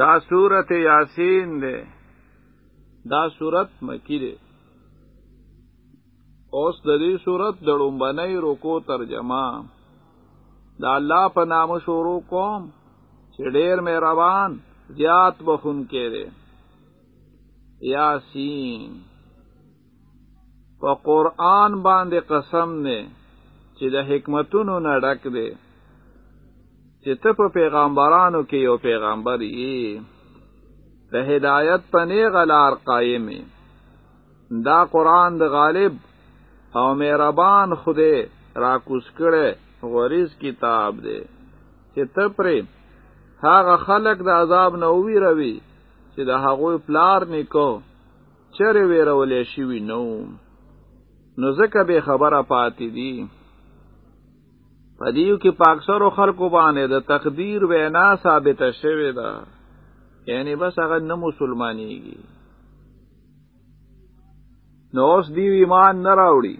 دا سورت یاسین ده دا سورت مکی ده اوس د دې صورت د لومبنۍ رکو ترجمه۔ دا الله په نام شروع کوم چې ډېر مهربان زیات بخون کې ده یاسین۔ په قران باندې قسم نه چې د حکمتونو نه ډک دی چې ته په پیغمبرانو کې یو پیغمبر یې د هدایت په غلار قائم دا قران د غالب او مهربان خوده را کوس کړي غریز کتاب دی. چې ته پرې هغه خلق د عذاب نه ویروي چې د هغوی پلار نیکو چره ویرولې شي نو نو ځکه به خبره پاتې دي پدیو کې پاکسرو خلکو باندې د تقدیر وینا ثابت شوه ده. یعنی بس هغه نه مسلمانېږي. نو اوس دیو ایمان نه راوړي.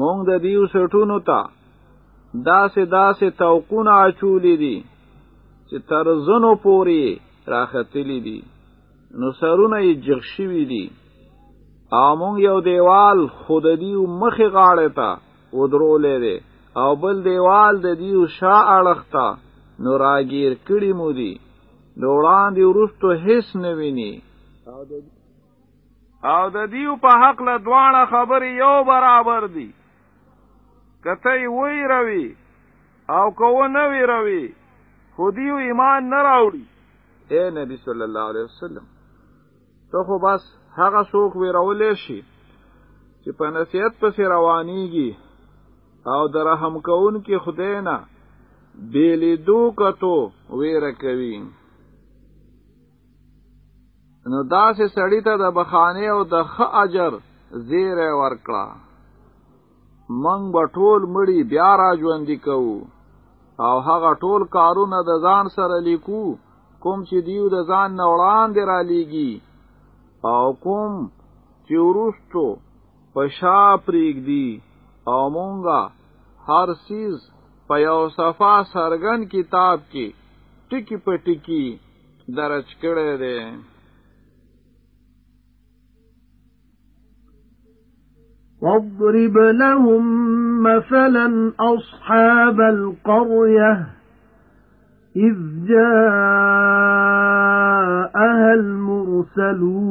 مونږ د دیو سټونو ته داسې داسې توقونه اچولې دي چې تر زنو پوري راختلی دي. نو سرونه یې جغ شوي دي. او مونږ یو دیوال خود دیو مخې غاړه ته ودرولې دی او بل دیوال د دیو شا اړختا نو راگیر کړي مو دي. د وړاندې ورستو هیڅ نه ویني. او د دیو په حق له دواړه خبرې یو برابر دي. کته وی روي او کو نه وی روي خو دیو ایمان نه راوړي. اے نبی صلی الله علیه وسلم ته خو بس هغه څوک ویرولې شي چې په نصیحت پسې روانيږي او در رحم کون کې خدای نه بیلی دو کتو ویره کوي. نو داسې سړی ته د بخانه او د ښه اجر زیره ورکړه. منګ به ټول مړی بیا را ژوندې کوو. او هغه ټول کارونه د ځان سره لیکو کوم چې دیو د ځان نه وړاندې را لیږي. او کوم چې ورستو په شا پریږدي او مونږه هر سیز په یو صفا سرګن کتاب کې ټکی په ټکی درج کړی دی واضرب لهم مثلا أصحاب القرية إذ جاءها المرسلون۔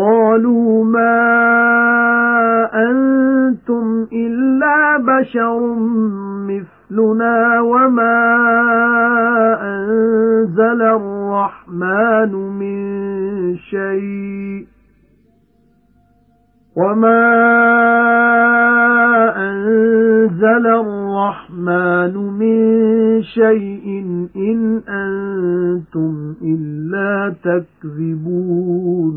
قالوا ما أنتم إلا بشر مثلنا وما أنزل الرحمن من شيء وما أنزل الرحمن من شيء إن أنتم إلا تكذبون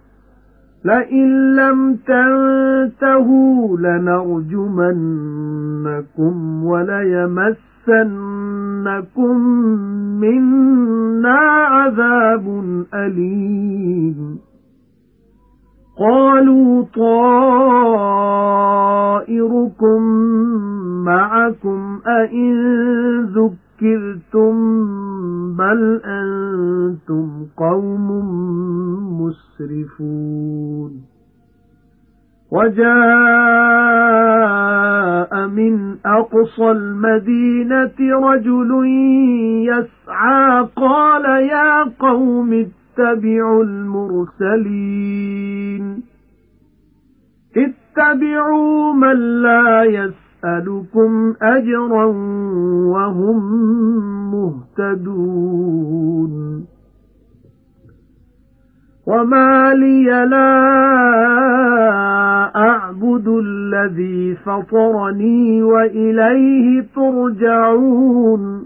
لئن لم تنتهوا لنرجمنكم وليمسنكم منا عذاب أليم. قالوا طائركم معكم أئن ذكرتم بل أنتم قوم مسرفون وَجَاءَ مِنْ أَقْصَى الْمَدِينَةِ رَجُلٌ يَسْعَى قَالَ يَا قَوْمِ اتَّبِعُوا الْمُرْسَلِينَ. اتَّبِعُوا مَن لَّا يَسْأَلُكُمْ أَجْرًا وَهُم مُّهْتَدُونَ. وَمَا لِيَ لَا أَعْبُدُ الَّذِي فَطَرَنِي وَإِلَيْهِ تُرْجَعُونَ.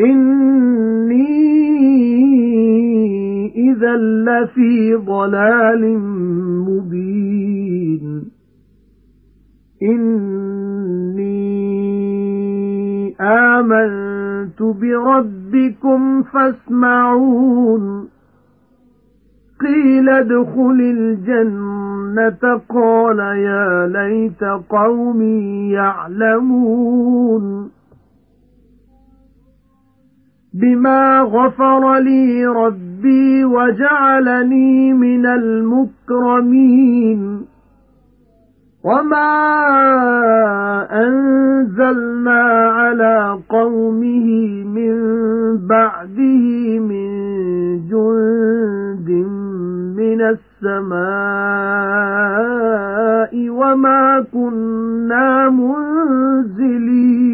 إِنِّي إِذًا لَّفِي ضَلَالٍ مُبِينٍ إِنِّي آمَنتُ بِرَبِّكُمْ فَاسْمَعُونِ قِيلَ ادْخُلِ الْجَنَّةَ قَالَ يَا لَيْتَ قَوْمِي يَعْلَمُونَ بِمَا غَفَرَ لِي رَبِّي وَجَعَلَنِي مِنَ الْمُكْرَمِينَ وَمَا أَنزَلْنَا عَلَى قَوْمِهِ مِن بَعْدِهِ مِن جُندٍ مِّنَ السَّمَاءِ وَمَا كُنَّا مُنزِلِينَ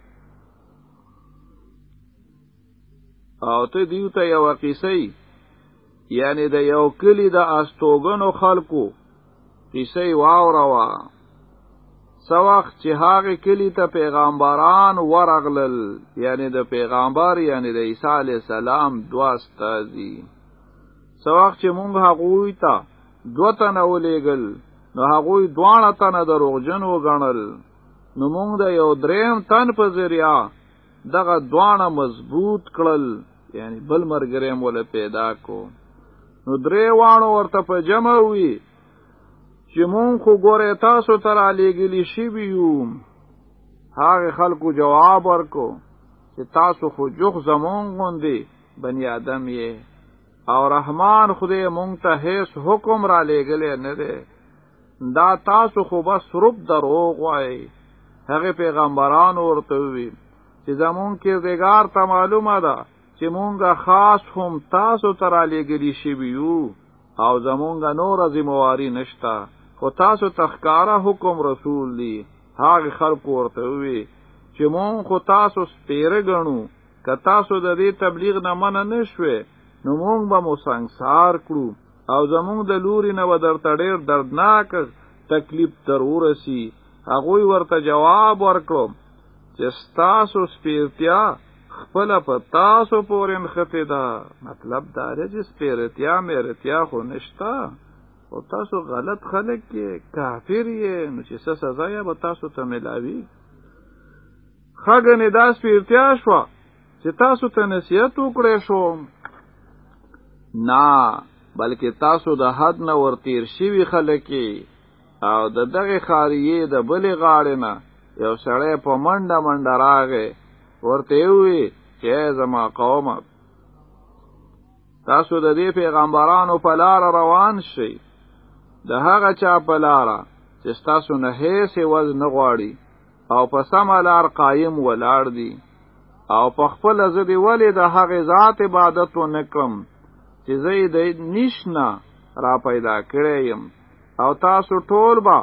او ته دیو ته یو قصې یعنی د یو کلی د استوګنو خلکو. قصې واوروا سواخ چې هغه کلی ته پیغمبران ورغلل یعنی د پیغمبر یعنی د عیسی علی السلام دوا استازي. سواخ چې مونږ هغه ته دوته نه ولېګل نو هغه دوانه تنه دروغجن وګڼل. نو مونږ د یو دریم تن په ذریعہ دغه دوانه مضبوط کړل یعنی بل مرګریم ول پیدا کو. نو درې وانو ورته په جمع وی چې مون خو ګوره تاسو تر علیګلی شی بیو هغه خلکو جواب ورکو چې تاسو خو جوخ زمون غوندي بنی آدم یې. او رحمان خدای مونږ ته هیڅ حکم را لېګلې نه دی. دا تاسو خو بس رب دروغ وای هغه پیغمبران ورته وی چې زمون کې دیګار ته معلومه ده چې مونږه خاص هم تاسو تر علیګلی شي یو او زمونږه نور ذمہواری نشتا. خو تاسو تخکارا حکم رسول دی هغه خلق ورته وی. چې مون خو تاسو سپیره غنو که تاسو د دې تبلیغ نه من نه شوي نو مونږ به مو سنگسار کړو. او زمونږ د لوري نه ودرته ډېر دردناک تکلیف ضرور سي هغه ورته جواب ورکړو چې تاسو سپیرتیا خپل په تاسو پورې نخته ده. مطلب دا دی چې سپیرتیا مېرتیا خو نشتا او تاسو غلط خلک کې کافر یې. نو چې څه سزا یا به تاسو ته ملاوي. خګنې دا سپیرتیا شو چې تاسو ته نصیحت وکړې شو نه بلکې تاسو د حد نه ورتیر شوي خلک او د دغه خاریه د بلې غاړې نه یو سړی په منډه منډه راغی ورته وی چې زما قوم؟ تاسو د دې پیغمبرانو په لار روان شئ. د هغه چا په لار چې تاسو نه هیڅ وز نه غواړي او په سم لار قایم ولاړ دي. او په خپل زدي ولې د هغه ذات عبادت ونکم چې زه دې نشنا را پیدا کړم او تاسو ټول با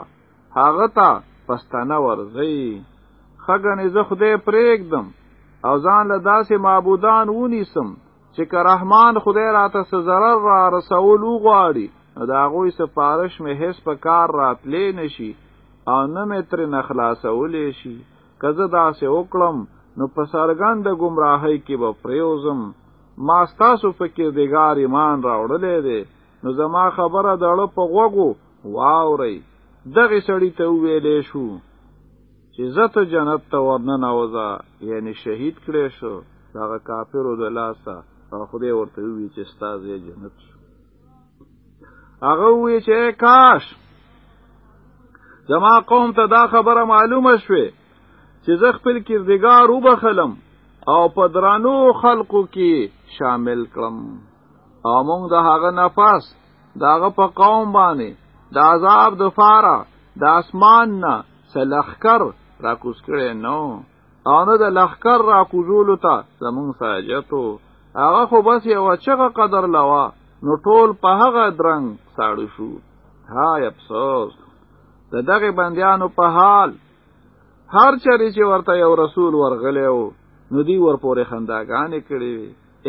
هغه ته پستانه ورځي خګنې زه خدای پرېږدم او ځان له داسې معبودان ونیسم چې که رحمان خدای راته څه ضرر را رسول وغواړي نو د هغوی سفارش مې هیڅ په کار راتلی نشي او نه مې ترې نه خلاصولی شي. که زه داسې وکړم نو په سرګند گمراهۍ کې به پریوزم ما ستاسو فکر دیګار ایمان راوړلې دی نو زما خبره دړه په غوګو واوري دغه سړی ته ویلې شو چې زته جنت ته ورننه وځه یعنی شهید کړي شو. دغه کافرو د لاسه. او خدای ورته وی چې ستاسو جنت شو. هغه وی چې کاش زما قوم ته دا خبره معلومه شوه چې زه خپل کردګار وبخلم او په درانو خلقو کې شامل کړم. او موږ د هغه نفس داغه په قوم باندې د عذاب د فاره د اسمان نه سلخکر را کوس کړي نو او نه د لښکر را کوزولو ته زمونږ حاجت و هغه خو بس یو چغه قدرې وه نو ټول په هغه درنګ ساړو شو. هاي افسوس. د دغه بندیانو په حال هر چری چې ورته یو رسول ورغلیو نو دی ور پورې خنداګانې کړې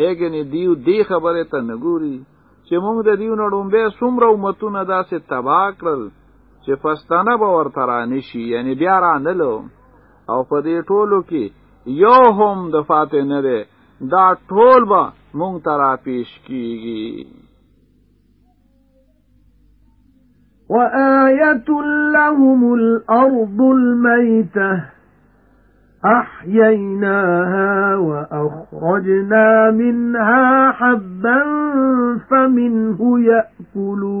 اګنې دیو دې خبرې ته نګوري چې موږ د دیو نړومبه څومره امتونه داسې تبا کړل چې پښتانه به ورته رانه شي یعنی بیا رانلو أو په دې ټولو کې یو هم د فاتح نه ده دا ټول به مونږ ته را پیش کیږي وآية لهم الأرض الميتة أحييناها وأخرجنا منها حبا فمنه يأكلون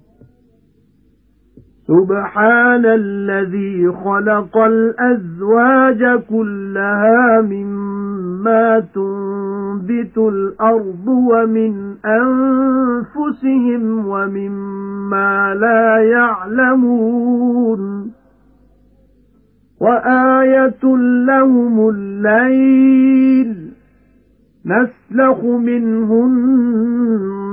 سُبْحَانَ الَّذِي خَلَقَ الْأَزْوَاجَ كُلَّهَا مِمَّا تُنبِتُ الْأَرْضُ وَمِنْ أَنفُسِهِمْ وَمِمَّا لَا يَعْلَمُونَ وَآيَةٌ لَهُمُ اللَّيْلُ نَسْلَخُ مِنْهُ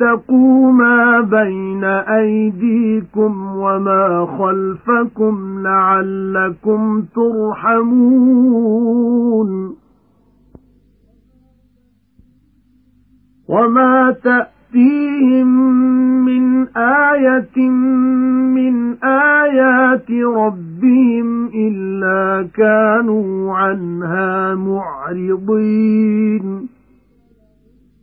وَاتَّقُوا مَا بَيْنَ أَيْدِيكُمْ وَمَا خَلْفَكُمْ لَعَلَّكُمْ تُرْحَمُونَ وَمَا تَأْتِيهِم مِّنْ آيَةٍ مِّنْ آيَاتِ رَبِّهِمْ إِلَّا كَانُوا عَنْهَا مُعْرِضِينَ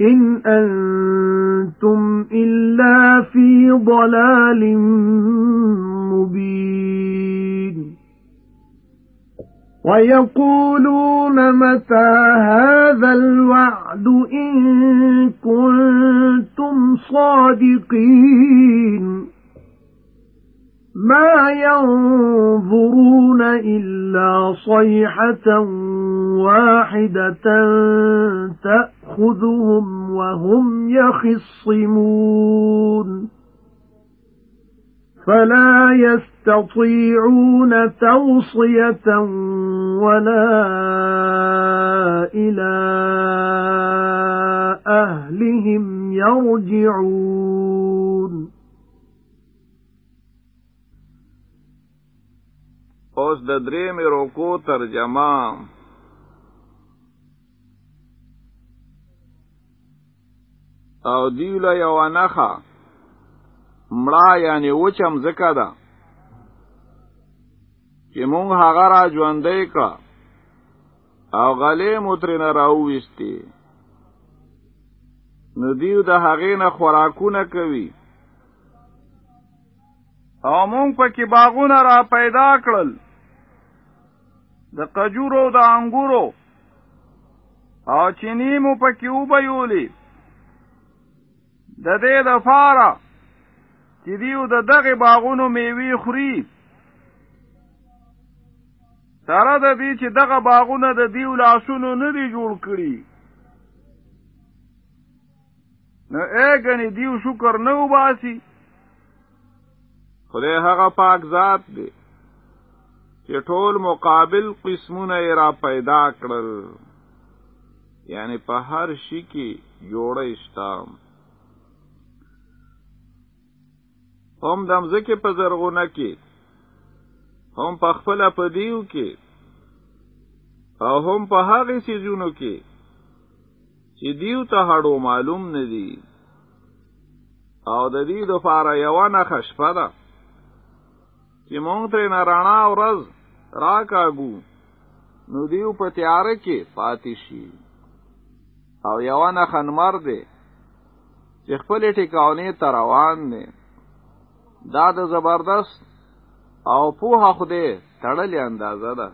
إِنْ أَنْتُمْ إِلَّا فِي ضَلَالٍ مُبِينٍ. وَيَقُولُونَ مَتَى هَذَا الْوَعْدُ إِن كُنتُمْ صَادِقِينَ. مَا يَنظُرُونَ إِلَّا صَيْحَةً وَاحِدَةً تَأْخُذُهُمْ وَهُمْ يَخِصِّمُونَ. فَلَا يَسْتَطِيعُونَ تَوْصِيَةً وَلَا إِلَى أَهْلِهِمْ يَرْجِعُونَ. اوس د درې مې روکو ترجمه. او دیوله یو انخه مړه یعنی وچم زکه ده. چې مونږ هغه را ژوندې کړه. او غلې مترنه راوېستې نو دیو د هغې نه خوراکونه کوي. او مونږ پکې باغونه را پیدا کړل د کجورو د انګورو. او چینی مو پکې وبیولې. د دې د پاره چې دیو د دغه باغونو میوي خوري. سره د دې چې دغه باغونه د دیو لاسونو نه دی جوړ کړي. نو اګنی دیو شکر نه وباسي. خدای هغه پاک ذات دی چې ټول مقابل قسمونه را پیدا کړل. یعنی په هر شي کې جوړه اشتام هم د مځکه په زرغونه کې هم په خپل په دیو کې او هم په هغه سيزونو کې چې دیو ته هړو معلوم نه دي. او د دې د پاره یوه نښه شپه ده چې مونږ ترې نه رانا ورځ راکاږو نو دیو په تیار کې پاتې شي. او یوه نښه نمر دی چې خپل ټیکاونې ته روان دی. دا د زبردست او پوها خوده تړلې اندازه ده.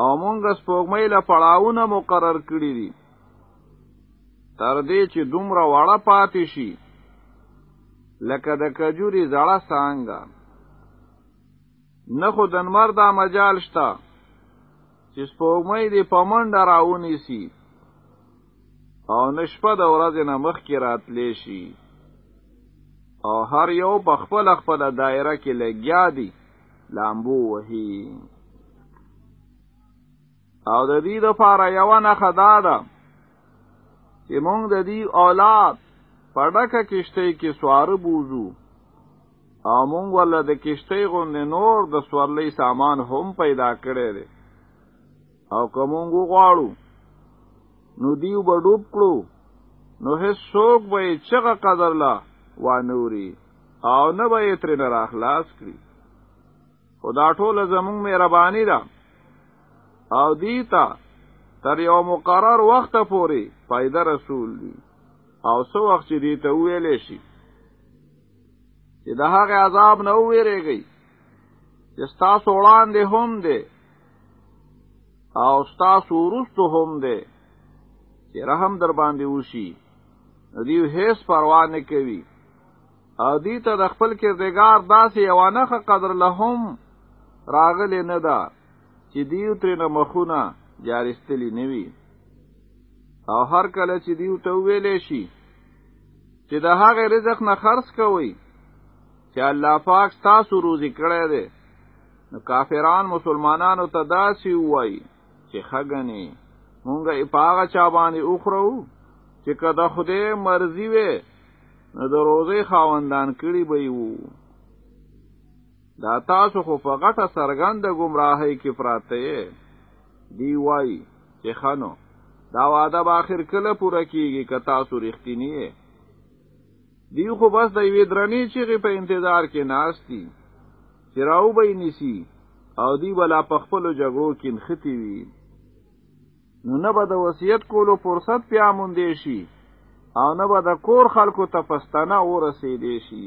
او مونږ سپوږمۍ له پړاوونه مقرر کړی دي. تر دې چې دومره وړه پاتې شي لکه د کجوري زړه څنګه نه خو د نمر دا مجال شته چې سپوږمۍ دې په منډه راونیسي او نه شپه د ورځې نه مخکې راتلی شي. او هر یو په خپل خپل دایره کې لګیا دي لامبو وهي. او د دې د پاره یوه نښه دا ده چې مونږ د دې اولاد په ډکه کشته کې سوار بوزو او مونږ ول د کشته غوندې نور د سوارلې سامان هم پیدا کړي دي او کومونګو غواړو نو دیو به ډوب کړو. نو هیڅ څوک به چغه قدر لا وانوري او نه به ترې نه را خلاص کړي. خو دا ټول زمونږ مهرباني ده. او دیو ته تر یو مقرر وخت پورې فائدہ رسول دی او څه وخت چې دیته ویلې شي چې د هغه عذاب نه ویریږي چې تاسو وړاندې هم دی او تاسو ورستو هم دی چې رحم در باندې وشي. دیو هیڅ پروا نه کوي. او دی ته د خپل کردګار داسې یوه نښه قدرې له هم راغلی نه ده چې دیو ترې نه مخونه جار ایستلی نه وي او هر کله چې دیو ته ویلې شي چې د هغه رزق نه خرڅ کوئ چې الله پاک تاسو روزي کړی دی. نو کافران مسلمانانو ته داسې وایي چې اګنی مونږه په هغه چا باندې اوخرو چې کله خدای مرضی وي نو د روزي خاوندان کړي به یو دا تاسو خو فقط سرګند گمراهی کې پراته دی وای چې ښه نو دا وعده به اخر کله پوره کیږي که تاسو رښتیني یئ خو بس د یوې درنې چې په انتظار کې ناشتي چې راو به نیسی او دی بلا په خپل جګړو کې نښتي وي. نو نه به د وصیت کولو فرصت بیا موندې شي او نه به د کور خلکو ته پښ تنه ورسېدې شي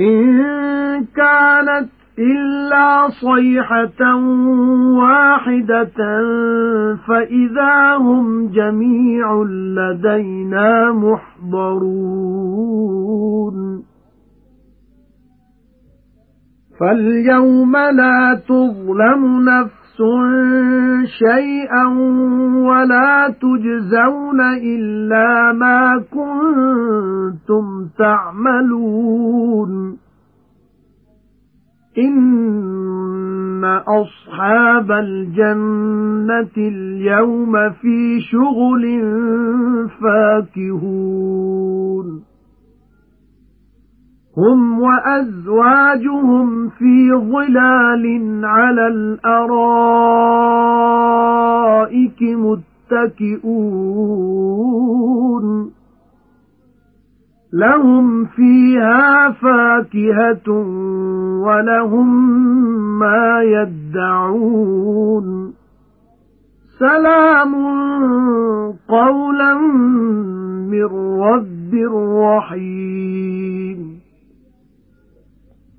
إِن كَانَتْ إِلَّا صَيْحَةً وَاحِدَةً فَإِذَا هُمْ جَمِيعٌ لَّدَيْنَا مُحْضَرُونَ. فَالْيَوْمَ لَا تُظْلَمُ نَفْسٌ شَيْئًا وَلَا تُجْزَوْنَ إِلَّا مَا كُنتُمْ تَعْمَلُونَ إِنَّ أَصْحَابَ الْجَنَّةِ الْيَوْمَ فِي شُغُلٍ فَاكِهُونَ هُمْ وَأَزْوَاجُهُمْ فِي ظِلَالٍ عَلَى الْأَرَائِكِ مُتَّكِئُونَ. لَهُمْ فِيهَا فَاكِهَةٌ وَلَهُم مَّا يَدَّعُونَ. سَلَامٌ قَوْلًا مِّن رَّبٍّ رَّحِيمٍ.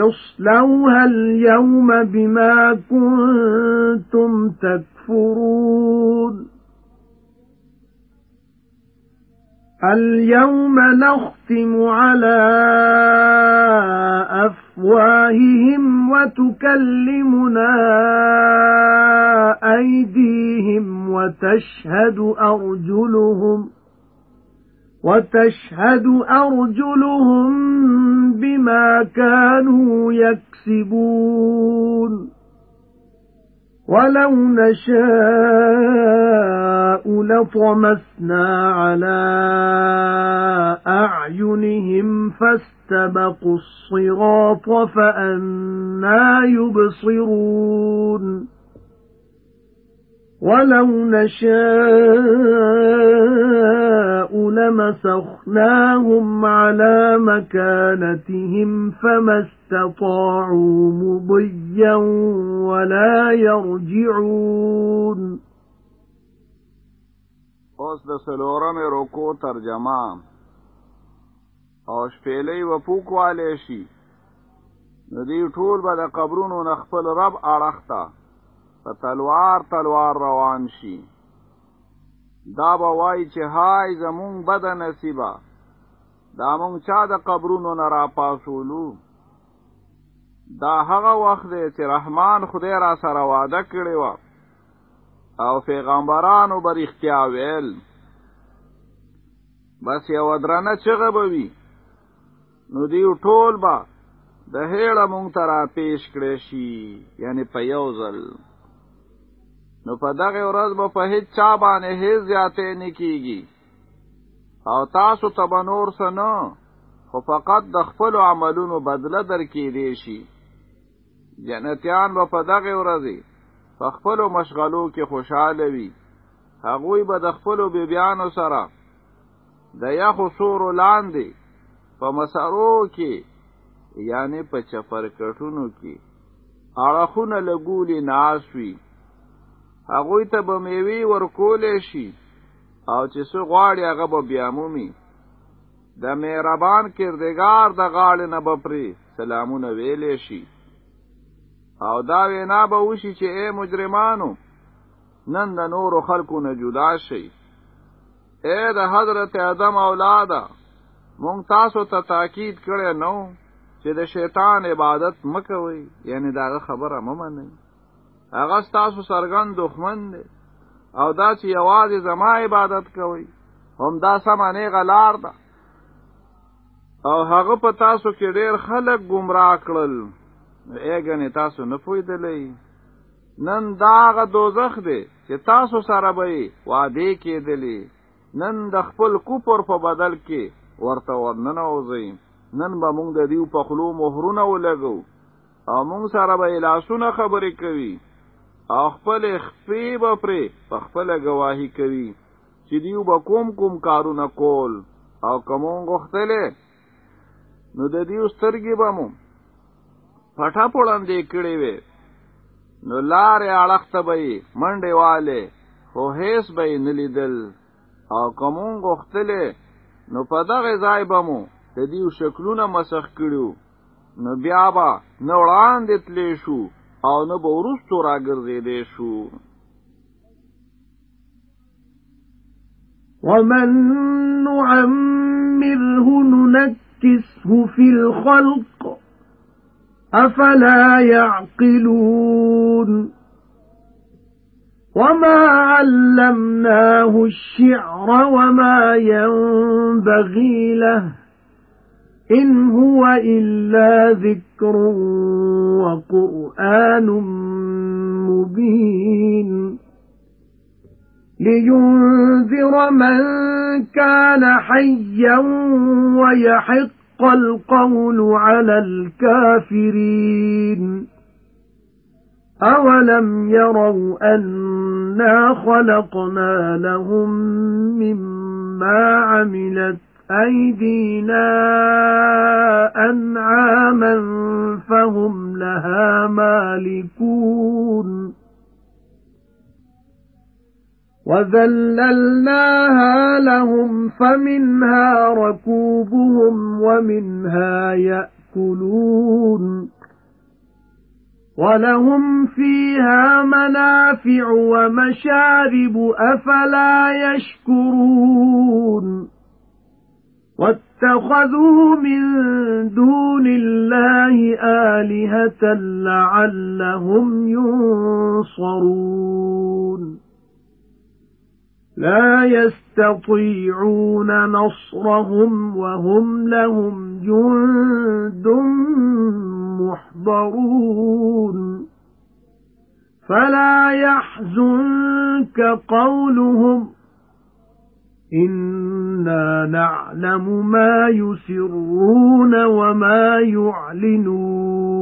اصْلَوْهَا الْيَوْمَ بِمَا كُنتُمْ تَكْفُرُونَ. الْيَوْمَ نَخْتِمُ عَلَى أَفْوَاهِهِمْ وَتُكَلِّمُنَا أَيْدِيهِمْ وَتَشْهَدُ أَرْجُلُهُمْ وَتَشْهَدُ أَرْجُلُهُم بِمَا كَانُوا يَكْسِبُونَ. وَلَوْ نَشَاءُ لَطَمَسْنَا عَلَى أَعْيُنِهِمْ فَاسْتَبَقُوا الصِّرَاطَ فَأَنَّى يُبْصِرُونَ. وَلَوْ نَشَاءُ لَمَسَخْنَاهُمْ عَلَى مَكَانَتِهِمْ فَمَا اسْتَطَاعُوا مُضِيًّا وَلَا يَرْجِعُونَ اوس د سلورم روکو ترجمه. أو شپېلې و پوکواله شي. نو دی ټول به د قبرونو نخپل رب اړخته په تلوار تلوار روان شي. دا به وای چې هاي زمونږ بد نصیبه. دا مونږ چا د قبرونو نه را پاسولو دا هغه وخت دی چې رحمان خدای را سره وعده کړی و او پیغمبرانو رښتیا ویل. بس یو درنه چغه بوي نو دیو ټول با د هېړه مونږ ته را پیش کړی شي. یعنی په یو ځل نو په دغه ورځ به په هیڅ چا باندې هیڅ زیاتې نه کیږي. او تاسو ته به نور څه نه خو فقط د خپلو عملونو بدله درکې دی شي. جنتیان به په دغه ورځې په خپلو مشغلو کې خوشحاله وي. هغوی به د خپلو بیبیانو سره د یخو سوړو لاندې په مسارو کې یعنی په چپرکټونو کې اړخونه لګولي ناس وي هغوی ته به میوي ورکولې شي. او چې څو غواړي هغه به بیا مومي د مهربان کردگار د غاړې نه بپري سلامونه ویلې شي. او دا وینا به وشي چې اے مجرمانو نن د نورو خلکو نه جدا شي اے د حضرت آدم اولاده مونږ تاسو ته تاکید کړی نو چې د شیطان عبادت مکوي یعنی دا خبره ممنه هغه تاسو سرګن دښمن دی. او دا چې یوازې زما عبادت کوي هم دا سمانه غلار ده. او هغه په تاسو کې ډېر خلک گمراه کړل. اګنې تاسو نه پوهیدلې نن داغه دوزخ دی چې تاسو سره به وعده کېدلې. نن د خپل کوپر په بدل کې ورته ورننه وځي نن به موږ د دیو په خلو مهرونه ولګو او موږ سره به لاسونه خبرې کوي او خپل خپې به پرې خپل گواهی کوي چې دیو به کوم کوم کارونه کول او کومون غختله نو د دیو سترګې به مو پټا پولاندې کړې وي نو لارې اړخته به منډې والے خو هیڅ به نلیدل او کومون غختله نو په دغه ځای به مو د دیو شکلونه مسخ کړو. نو بیا به نو وړاندې تلې شو أو نه به ورستو راګرځېدې شو. ومن نعمره ننكسه في الخلق أفلا يعقلون وما علمناه الشعر وما ينبغي له إِنْ هُوَ إِلَّا ذِكْرٌ وَقُرْآنٌ مُبِينٌ لِيُنذِرَ مَن كَانَ حَيًّا وَيَحِقَّ الْقَوْلُ عَلَى الْكَافِرِينَ أَوَلَمْ يَرَوْا أَنَّا خَلَقْنَا لَهُم مِّمَّا عَمِلَتْ أَيْدِينَا أَنْعَامًا فَهُمْ لَهَا مَالِكُونَ. وَذَلَّلْنَاهَا لَهُمْ فَمِنْهَا رَكُوبُهُمْ وَمِنْهَا يَأْكُلُونَ. وَلَهُمْ فِيهَا مَنَافِعُ وَمَشَارِبُ أَفَلَا يَشْكُرُونَ. وَاتَّخَذُوا مِن دُونِ اللَّهِ آلِهَةً لَّعَلَّهُمْ يُنصَرُونَ. لَا يَسْتَطِيعُونَ نَصْرَهُمْ وَهُمْ لَهُمْ جُندٌ مُحْضَرُونَ. فَلَا يَحْزُنكَ قَوْلُهُمْ إِنَّا نَعْلَمُ مَا يُسِرُّونَ وَمَا يُعْلِنُونَ